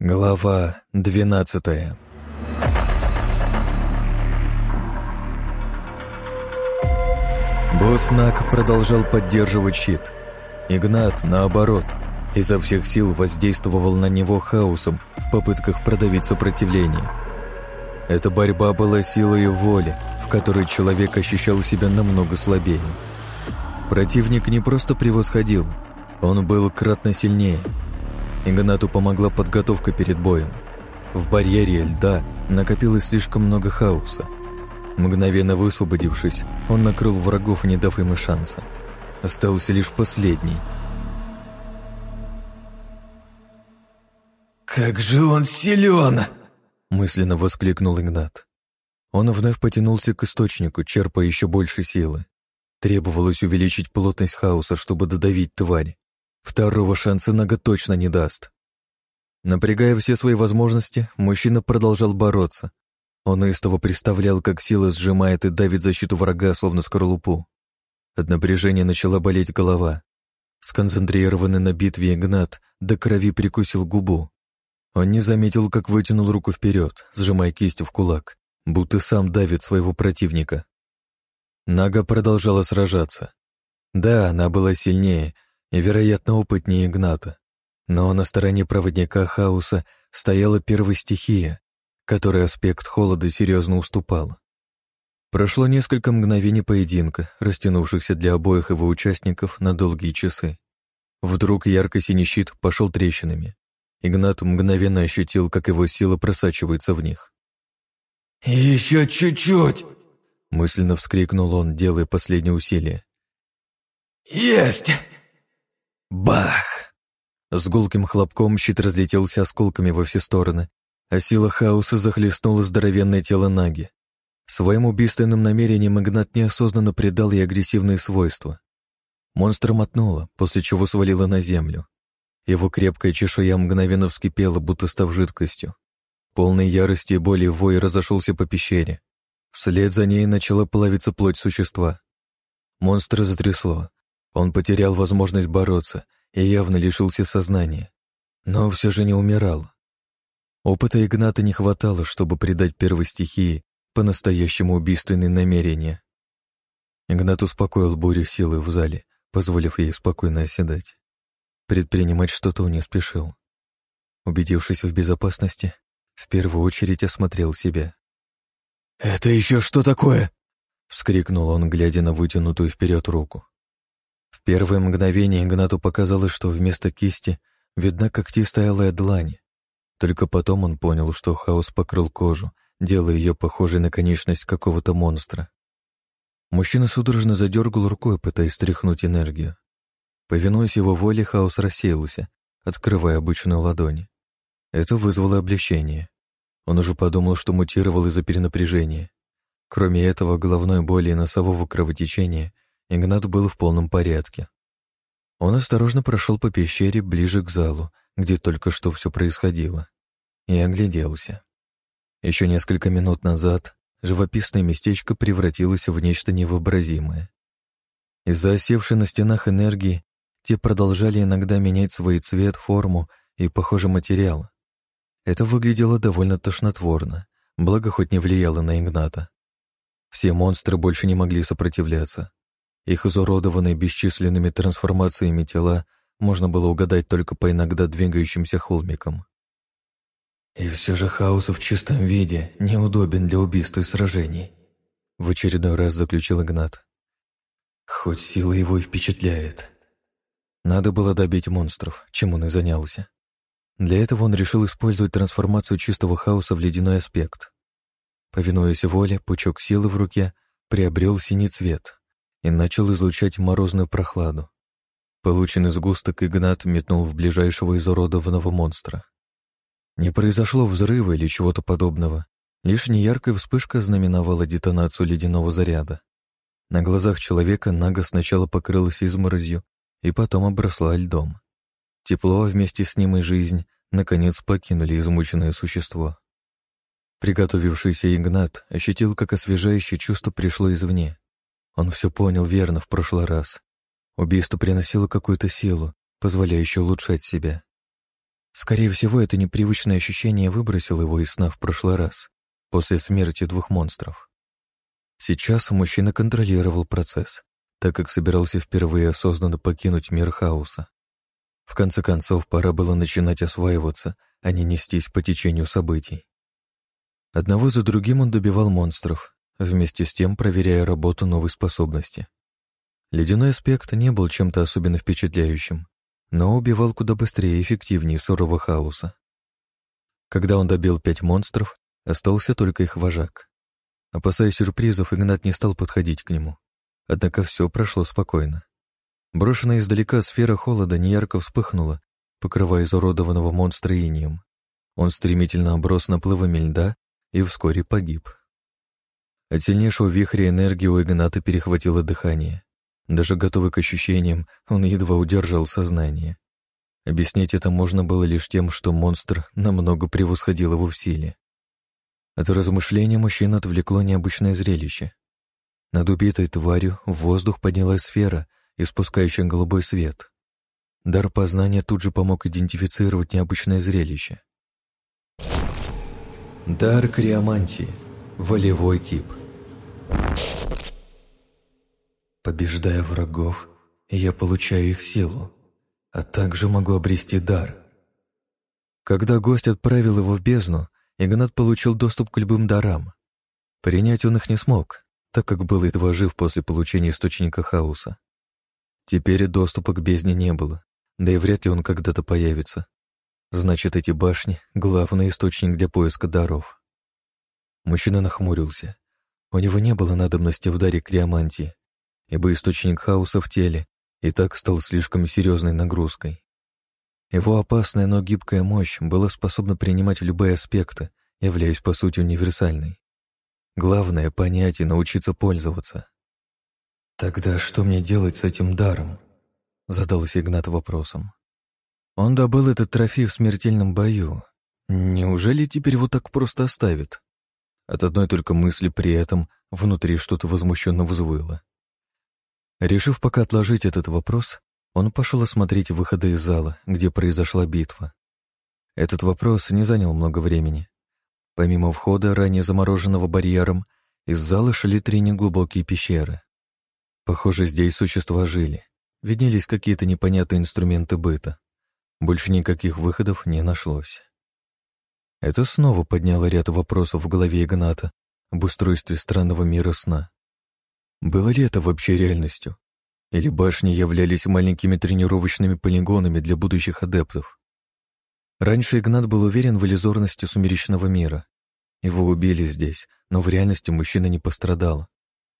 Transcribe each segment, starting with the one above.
Глава двенадцатая Босс Нак продолжал поддерживать щит. Игнат, наоборот, изо всех сил воздействовал на него хаосом в попытках продавить сопротивление. Эта борьба была силой воли, в которой человек ощущал себя намного слабее. Противник не просто превосходил, он был кратно сильнее – Игнату помогла подготовка перед боем. В барьере льда накопилось слишком много хаоса. Мгновенно высвободившись, он накрыл врагов, не дав им и шанса. Остался лишь последний. «Как же он силен!» — мысленно воскликнул Игнат. Он вновь потянулся к источнику, черпая еще больше силы. Требовалось увеличить плотность хаоса, чтобы додавить тварь. Второго шанса Нага точно не даст. Напрягая все свои возможности, мужчина продолжал бороться. Он истово представлял, как сила сжимает и давит защиту врага, словно скорлупу. От напряжения начала болеть голова. Сконцентрированный на битве Игнат до крови прикусил губу. Он не заметил, как вытянул руку вперед, сжимая кисть в кулак, будто сам давит своего противника. Нага продолжала сражаться. Да, она была сильнее и, вероятно, опытнее Игната. Но на стороне проводника хаоса стояла первая стихия, которой аспект холода серьезно уступал. Прошло несколько мгновений поединка, растянувшихся для обоих его участников на долгие часы. Вдруг ярко-синий щит пошел трещинами. Игнат мгновенно ощутил, как его сила просачивается в них. «Еще чуть-чуть!» Мысленно вскрикнул он, делая последнее усилие. «Есть!» Бах! С гулким хлопком щит разлетелся осколками во все стороны, а сила хаоса захлестнула здоровенное тело Наги. Своим убийственным намерением Игнат неосознанно придал ей агрессивные свойства. Монстр мотнуло, после чего свалило на землю. Его крепкая чешуя мгновенно вскипела, будто став жидкостью. Полной ярости и боли вой разошелся по пещере. Вслед за ней начала плавиться плоть существа. Монстра затрясло, он потерял возможность бороться и явно лишился сознания. Но все же не умирал. Опыта Игната не хватало, чтобы придать первой стихии по-настоящему убийственные намерения. Игнат успокоил бурю силы в зале, позволив ей спокойно оседать. Предпринимать что-то он не спешил. Убедившись в безопасности, в первую очередь осмотрел себя. «Это еще что такое?» — вскрикнул он, глядя на вытянутую вперед руку. В первое мгновение Игнату показалось, что вместо кисти видна когтистая алая длань. Только потом он понял, что хаос покрыл кожу, делая ее похожей на конечность какого-то монстра. Мужчина судорожно задергал рукой, пытаясь стряхнуть энергию. Повинуясь его воле, хаос рассеялся, открывая обычную ладонь. Это вызвало облегчение. Он уже подумал, что мутировал из-за перенапряжения. Кроме этого, головной боли и носового кровотечения Игнат был в полном порядке. Он осторожно прошел по пещере ближе к залу, где только что все происходило, и огляделся. Еще несколько минут назад живописное местечко превратилось в нечто невообразимое. Из-за осевшей на стенах энергии те продолжали иногда менять свой цвет, форму и, похоже, материал. Это выглядело довольно тошнотворно, благо хоть не влияло на Игната. Все монстры больше не могли сопротивляться. Их изуродованные бесчисленными трансформациями тела можно было угадать только по иногда двигающимся холмикам. «И все же хаос в чистом виде неудобен для убийств и сражений», в очередной раз заключил Игнат. «Хоть сила его и впечатляет». Надо было добить монстров, чем он и занялся. Для этого он решил использовать трансформацию чистого хаоса в ледяной аспект. Повинуясь воле, пучок силы в руке приобрел синий цвет, и начал излучать морозную прохладу. Полученный сгусток Игнат метнул в ближайшего изуродованного монстра. Не произошло взрыва или чего-то подобного, лишь неяркая вспышка знаменовала детонацию ледяного заряда. На глазах человека Нага сначала покрылась изморозью и потом обросла льдом. Тепло, вместе с ним и жизнь, наконец покинули измученное существо. Приготовившийся Игнат ощутил, как освежающее чувство пришло извне. Он все понял верно в прошлый раз. Убийство приносило какую-то силу, позволяющую улучшать себя. Скорее всего, это непривычное ощущение выбросило его из сна в прошлый раз, после смерти двух монстров. Сейчас мужчина контролировал процесс, так как собирался впервые осознанно покинуть мир хаоса. В конце концов, пора было начинать осваиваться, а не нестись по течению событий. Одного за другим он добивал монстров, вместе с тем проверяя работу новой способности. Ледяной аспект не был чем-то особенно впечатляющим, но убивал куда быстрее и эффективнее сурового хаоса. Когда он добил пять монстров, остался только их вожак. Опасаясь сюрпризов, Игнат не стал подходить к нему. Однако все прошло спокойно. Брошенная издалека сфера холода неярко вспыхнула, покрывая изуродованного монстра инием. Он стремительно оброс наплывами льда и вскоре погиб. От сильнейшего вихря энергии у Игната перехватило дыхание. Даже готовый к ощущениям, он едва удержал сознание. Объяснить это можно было лишь тем, что монстр намного превосходил его в силе. От размышления мужчина отвлекло необычное зрелище. Над убитой тварью в воздух поднялась сфера, испускающая голубой свет. Дар познания тут же помог идентифицировать необычное зрелище. Дар криомантии. Волевой тип. Побеждая врагов, я получаю их силу, а также могу обрести дар. Когда гость отправил его в бездну, Игнат получил доступ к любым дарам. Принять он их не смог, так как был едва жив после получения источника хаоса. Теперь доступа к бездне не было, да и вряд ли он когда-то появится. Значит, эти башни — главный источник для поиска даров. Мужчина нахмурился. У него не было надобности в даре криомантии, ибо источник хаоса в теле и так стал слишком серьезной нагрузкой. Его опасная, но гибкая мощь была способна принимать любые аспекты, являясь по сути универсальной. Главное — понять и научиться пользоваться. «Тогда что мне делать с этим даром?» — задался Игнат вопросом. Он добыл этот трофей в смертельном бою. Неужели теперь его так просто оставит? От одной только мысли при этом внутри что-то возмущенно взвыло. Решив пока отложить этот вопрос, он пошел осмотреть выходы из зала, где произошла битва. Этот вопрос не занял много времени. Помимо входа, ранее замороженного барьером, из зала шли три неглубокие пещеры. Похоже, здесь существа жили. Виднелись какие-то непонятные инструменты быта. Больше никаких выходов не нашлось. Это снова подняло ряд вопросов в голове Игната об устройстве странного мира сна. Было ли это вообще реальностью? Или башни являлись маленькими тренировочными полигонами для будущих адептов? Раньше Игнат был уверен в иллюзорности сумеречного мира. Его убили здесь, но в реальности мужчина не пострадал.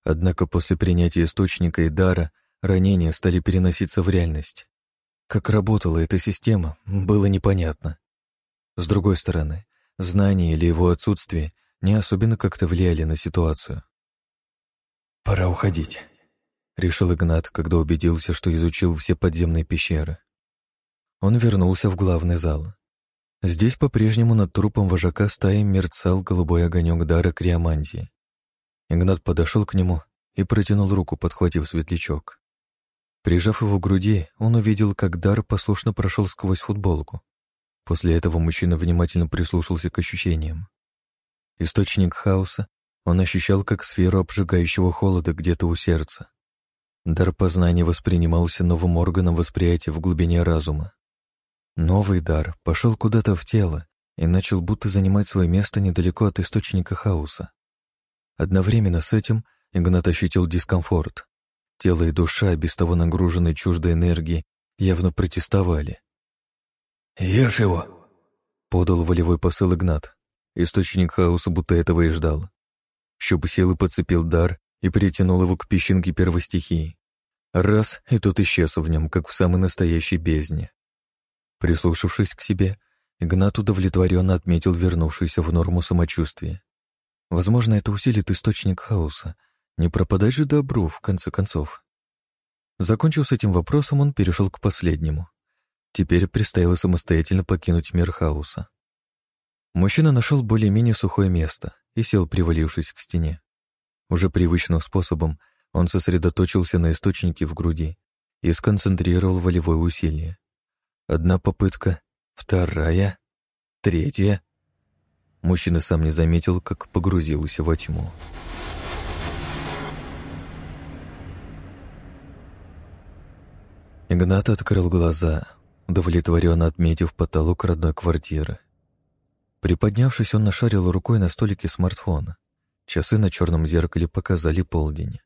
Однако после принятия источника и дара ранения стали переноситься в реальность. Как работала эта система, было непонятно. С другой стороны, знание или его отсутствие не особенно как-то влияли на ситуацию. «Пора уходить», — решил Игнат, когда убедился, что изучил все подземные пещеры. Он вернулся в главный зал. Здесь по-прежнему над трупом вожака стаи мерцал голубой огонек дара Криомантии. Игнат подошел к нему и протянул руку, подхватив светлячок. Прижав его к груди, он увидел, как дар послушно прошел сквозь футболку. После этого мужчина внимательно прислушался к ощущениям. Источник хаоса он ощущал как сферу обжигающего холода где-то у сердца. Дар познания воспринимался новым органом восприятия в глубине разума. Новый дар пошел куда-то в тело и начал будто занимать свое место недалеко от источника хаоса. Одновременно с этим Игнат ощутил дискомфорт. Тело и душа, без того нагруженной чуждой энергией, явно протестовали. «Ешь его!» — подал волевой посыл Игнат. Источник хаоса будто этого и ждал. Щуп силы подцепил дар и притянул его к песчинке первой стихии. Раз, и тот исчез в нем, как в самой настоящей бездне. Прислушавшись к себе, Игнат удовлетворенно отметил вернувшееся в норму самочувствие. Возможно, это усилит источник хаоса. Не пропадать же добру, в конце концов. Закончив с этим вопросом, он перешел к последнему. Теперь предстояло самостоятельно покинуть мир хаоса. Мужчина нашел более-менее сухое место и сел, привалившись к стене. Уже привычным способом он сосредоточился на источнике в груди и сконцентрировал волевое усилие. Одна попытка, вторая, третья. Мужчина сам не заметил, как погрузился во тьму. Игнат открыл глаза, удовлетворенно отметив потолок родной квартиры. Приподнявшись, он нашарил рукой на столике смартфона. Часы на черном зеркале показали полдень.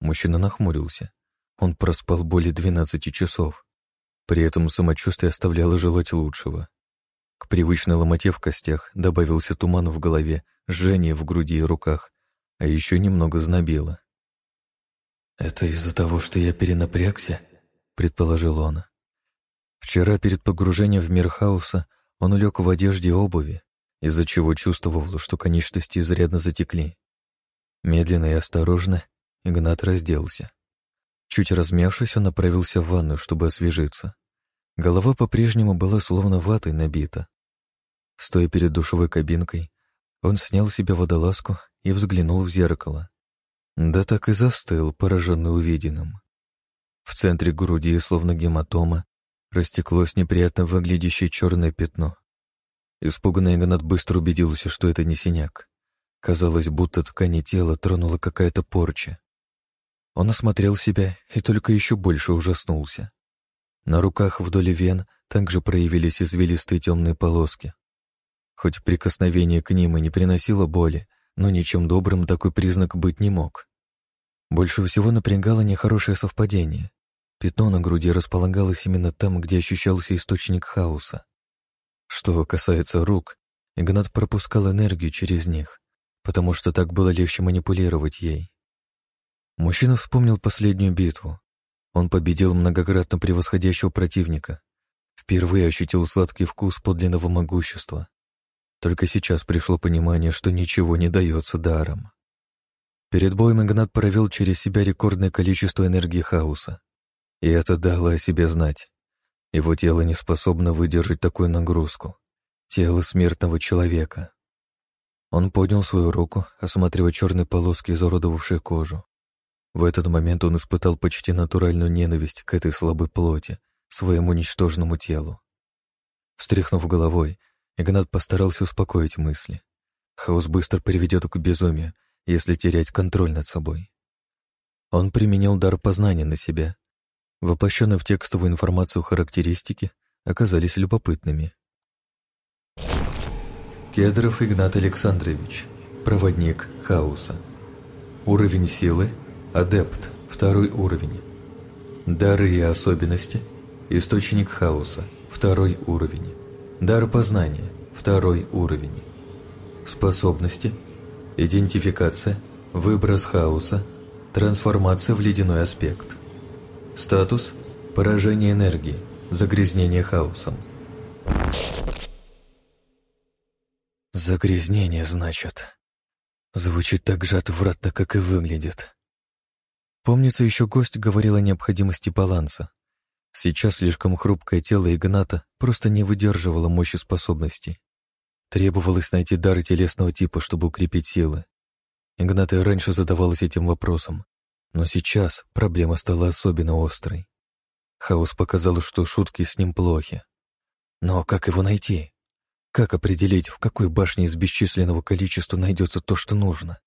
Мужчина нахмурился. Он проспал более 12 часов. При этом самочувствие оставляло желать лучшего. К привычной ломоте в костях добавился туман в голове, жжение в груди и руках, а еще немного знобило. «Это из-за того, что я перенапрягся?» — предположил он. Вчера перед погружением в мир хаоса он улег в одежде и обуви, из-за чего чувствовал, что конечности изрядно затекли. Медленно и осторожно Игнат разделся. Чуть размявшись, он направился в ванную, чтобы освежиться. Голова по-прежнему была словно ватой набита. Стоя перед душевой кабинкой, он снял себе водолазку и взглянул в зеркало. Да так и застыл, пораженный увиденным. В центре груди, словно гематома, растеклось неприятно выглядящее черное пятно. Испуганный Игнат быстро убедился, что это не синяк. Казалось, будто ткани тела тронула какая-то порча. Он осмотрел себя и только еще больше ужаснулся. На руках вдоль вен также проявились извилистые темные полоски. Хоть прикосновение к ним и не приносило боли, но ничем добрым такой признак быть не мог. Больше всего напрягало нехорошее совпадение. Пятно на груди располагалось именно там, где ощущался источник хаоса. Что касается рук, Игнат пропускал энергию через них, потому что так было легче манипулировать ей. Мужчина вспомнил последнюю битву. Он победил многократно превосходящего противника. Впервые ощутил сладкий вкус подлинного могущества. Только сейчас пришло понимание, что ничего не дается даром. Перед боем Игнат провел через себя рекордное количество энергии хаоса. И это дало о себе знать. Его тело не способно выдержать такую нагрузку. Тело смертного человека. Он поднял свою руку, осматривая черные полоски, изуродовавшие кожу. В этот момент он испытал почти натуральную ненависть к этой слабой плоти, своему ничтожному телу. Встряхнув головой, Игнат постарался успокоить мысли. Хаос быстро приведет к безумию, если терять контроль над собой. Он применил дар познания на себя. Воплощенные в текстовую информацию характеристики оказались любопытными. Кедров Игнат Александрович, проводник хаоса. Уровень силы Адепт, второй уровень. Дары и особенности. Источник хаоса, второй уровень. Дар познания, второй уровень. Способности. Идентификация, выброс хаоса, трансформация в ледяной аспект. Статус – поражение энергии, загрязнение хаосом. Загрязнение, значит. Звучит так же отвратно, как и выглядит. Помнится, еще гость говорил о необходимости баланса. Сейчас слишком хрупкое тело Игната просто не выдерживало мощи способностей. Требовалось найти дары телесного типа, чтобы укрепить силы. Игната и раньше задавалась этим вопросом, но сейчас проблема стала особенно острой. Хаос показал, что шутки с ним плохи. Но как его найти? Как определить, в какой башне из бесчисленного количества найдется то, что нужно?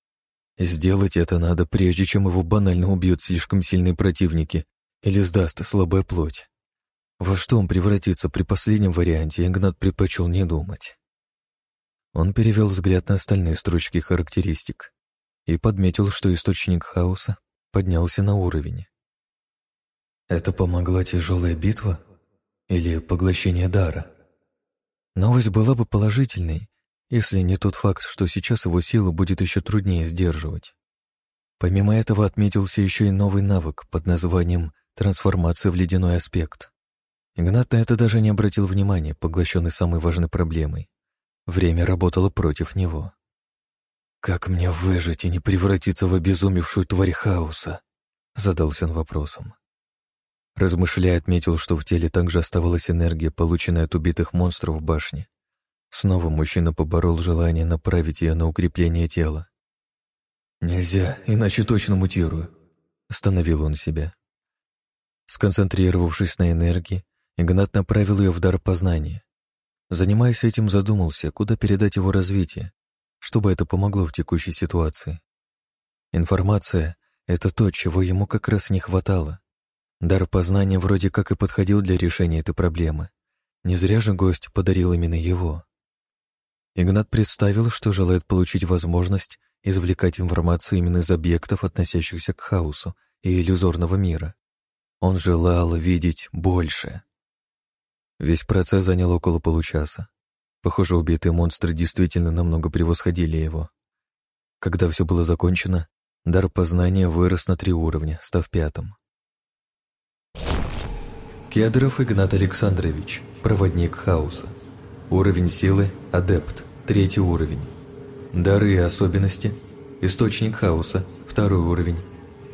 Сделать это надо, прежде чем его банально убьют слишком сильные противники или сдаст слабая плоть. Во что он превратится при последнем варианте, Игнат предпочел не думать. Он перевел взгляд на остальные строчки характеристик и подметил, что источник хаоса поднялся на уровень. Это помогла тяжелая битва или поглощение дара? Новость была бы положительной, если не тот факт, что сейчас его силу будет еще труднее сдерживать. Помимо этого отметился еще и новый навык под названием «трансформация в ледяной аспект». Игнат на это даже не обратил внимания, поглощенный самой важной проблемой. Время работало против него. «Как мне выжить и не превратиться в обезумевшую тварь хаоса?» — задался он вопросом. Размышляя, отметил, что в теле также оставалась энергия, полученная от убитых монстров в башне, Снова мужчина поборол желание направить ее на укрепление тела. «Нельзя, иначе точно мутирую», — остановил он себя. Сконцентрировавшись на энергии, Игнат направил ее в дар познания, Занимаясь этим, задумался, куда передать его развитие, чтобы это помогло в текущей ситуации. Информация — это то, чего ему как раз не хватало. Дар познания вроде как и подходил для решения этой проблемы. Не зря же гость подарил именно его. Игнат представил, что желает получить возможность извлекать информацию именно из объектов, относящихся к хаосу и иллюзорного мира. Он желал видеть больше. Весь процесс занял около получаса. Похоже, убитые монстры действительно намного превосходили его. Когда все было закончено, дар познания вырос на три уровня, став пятым. Кедров Игнат Александрович, проводник хаоса. Уровень силы – адепт, третий уровень. Дары и особенности – источник хаоса, второй уровень.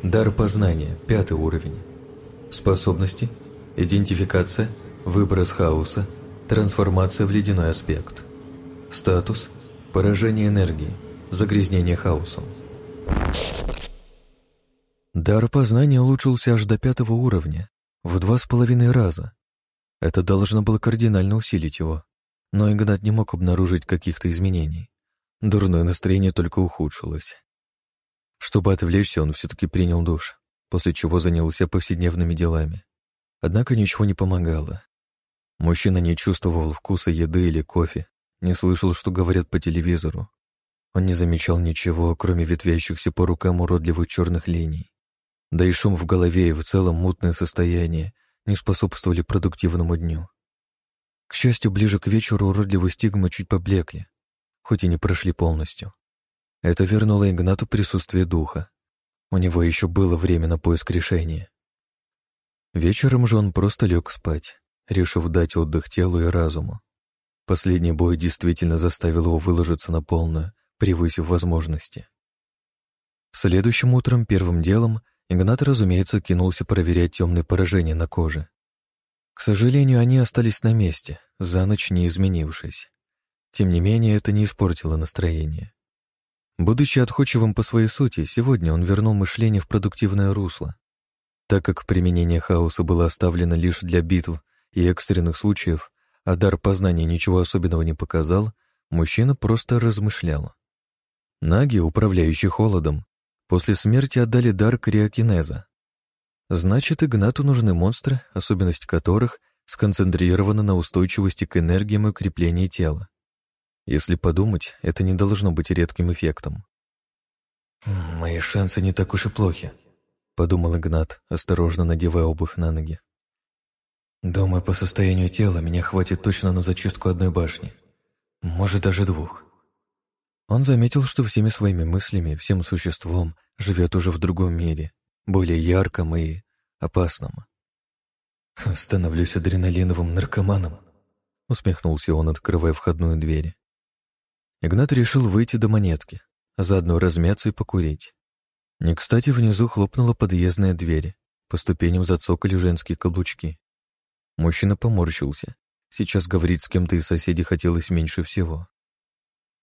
Дар познания, пятый уровень. Способности – идентификация, выброс хаоса, трансформация в ледяной аспект. Статус – поражение энергии, загрязнение хаосом. Дар познания улучшился аж до пятого уровня, в два с половиной раза. Это должно было кардинально усилить его, но Игнат не мог обнаружить каких-то изменений. Дурное настроение только ухудшилось. Чтобы отвлечься, он все-таки принял душ, после чего занялся повседневными делами. Однако ничего не помогало. Мужчина не чувствовал вкуса еды или кофе, не слышал, что говорят по телевизору. Он не замечал ничего, кроме ветвящихся по рукам уродливых черных линий. Да и шум в голове и в целом мутное состояние не способствовали продуктивному дню. К счастью, ближе к вечеру уродливые стигмы чуть поблекли, хоть и не прошли полностью. Это вернуло Игнату присутствие духа. У него еще было время на поиск решения. Вечером же он просто лег спать, решив дать отдых телу и разуму. Последний бой действительно заставил его выложиться на полную, превысив возможности. Следующим утром первым делом Игнат, разумеется, кинулся проверять темные поражения на коже. К сожалению, они остались на месте, за ночь не изменившись. Тем не менее, это не испортило настроение. Будучи отходчивым по своей сути, сегодня он вернул мышление в продуктивное русло. Так как применение хаоса было оставлено лишь для битв и экстренных случаев, а дар познания ничего особенного не показал, мужчина просто размышлял. Наги, управляющие холодом, после смерти отдали дар криокинеза. Значит, Игнату нужны монстры, особенность которых сконцентрирована на устойчивости к энергиям и укреплении тела. Если подумать, это не должно быть редким эффектом. «Мои шансы не так уж и плохи», — подумал Игнат, осторожно надевая обувь на ноги. «Думаю, по состоянию тела меня хватит точно на зачистку одной башни. Может, даже двух». Он заметил, что всеми своими мыслями, всем существом живет уже в другом мире, более ярком и опасном. «Становлюсь адреналиновым наркоманом», — усмехнулся он, открывая входную дверь. Игнат решил выйти до монетки, а заодно размяться и покурить. Не кстати, внизу хлопнула подъездная дверь. По ступеням зацокали женские каблучки. Мужчина поморщился. Сейчас говорить с кем-то из соседей хотелось меньше всего.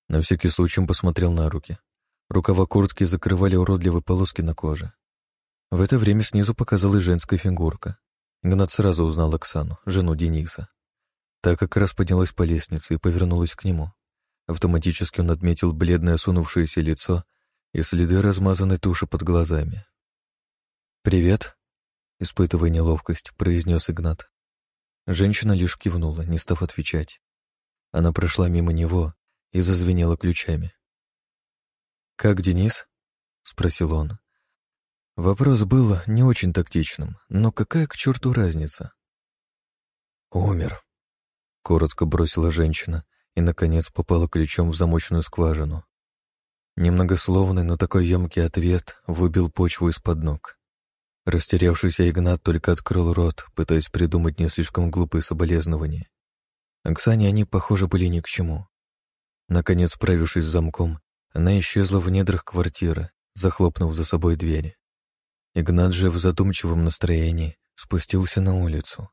На всякий случай он посмотрел на руки. Рукава куртки закрывали уродливые полоски на коже. В это время снизу показалась женская фигурка. Игнат сразу узнал Оксану, жену Дениса. Та как раз поднялась по лестнице и повернулась к нему. Автоматически он отметил бледное осунувшееся лицо и следы размазанной туши под глазами. «Привет», — испытывая неловкость, произнес Игнат. Женщина лишь кивнула, не став отвечать. Она прошла мимо него и зазвенела ключами. «Как Денис?» — спросил он. Вопрос был не очень тактичным, но какая к черту разница? «Умер», — коротко бросила женщина и, наконец, попала ключом в замочную скважину. Немногословный, но такой емкий ответ выбил почву из-под ног. Растерявшийся Игнат только открыл рот, пытаясь придумать не слишком глупые соболезнования. Оксане они, похоже, были ни к чему. Наконец, справившись с замком, она исчезла в недрах квартиры, захлопнув за собой двери. Игнат же в задумчивом настроении спустился на улицу.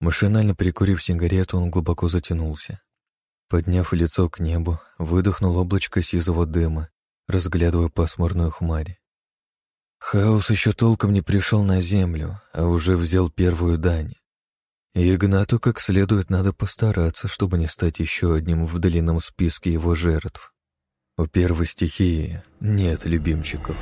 Машинально прикурив сигарету, он глубоко затянулся. Подняв лицо к небу, выдохнул облачко сизого дыма, разглядывая пасмурную хмарь. Хаос еще толком не пришел на землю, а уже взял первую дань. И Игнату как следует надо постараться, чтобы не стать еще одним в длинном списке его жертв. У первой стихии нет любимчиков.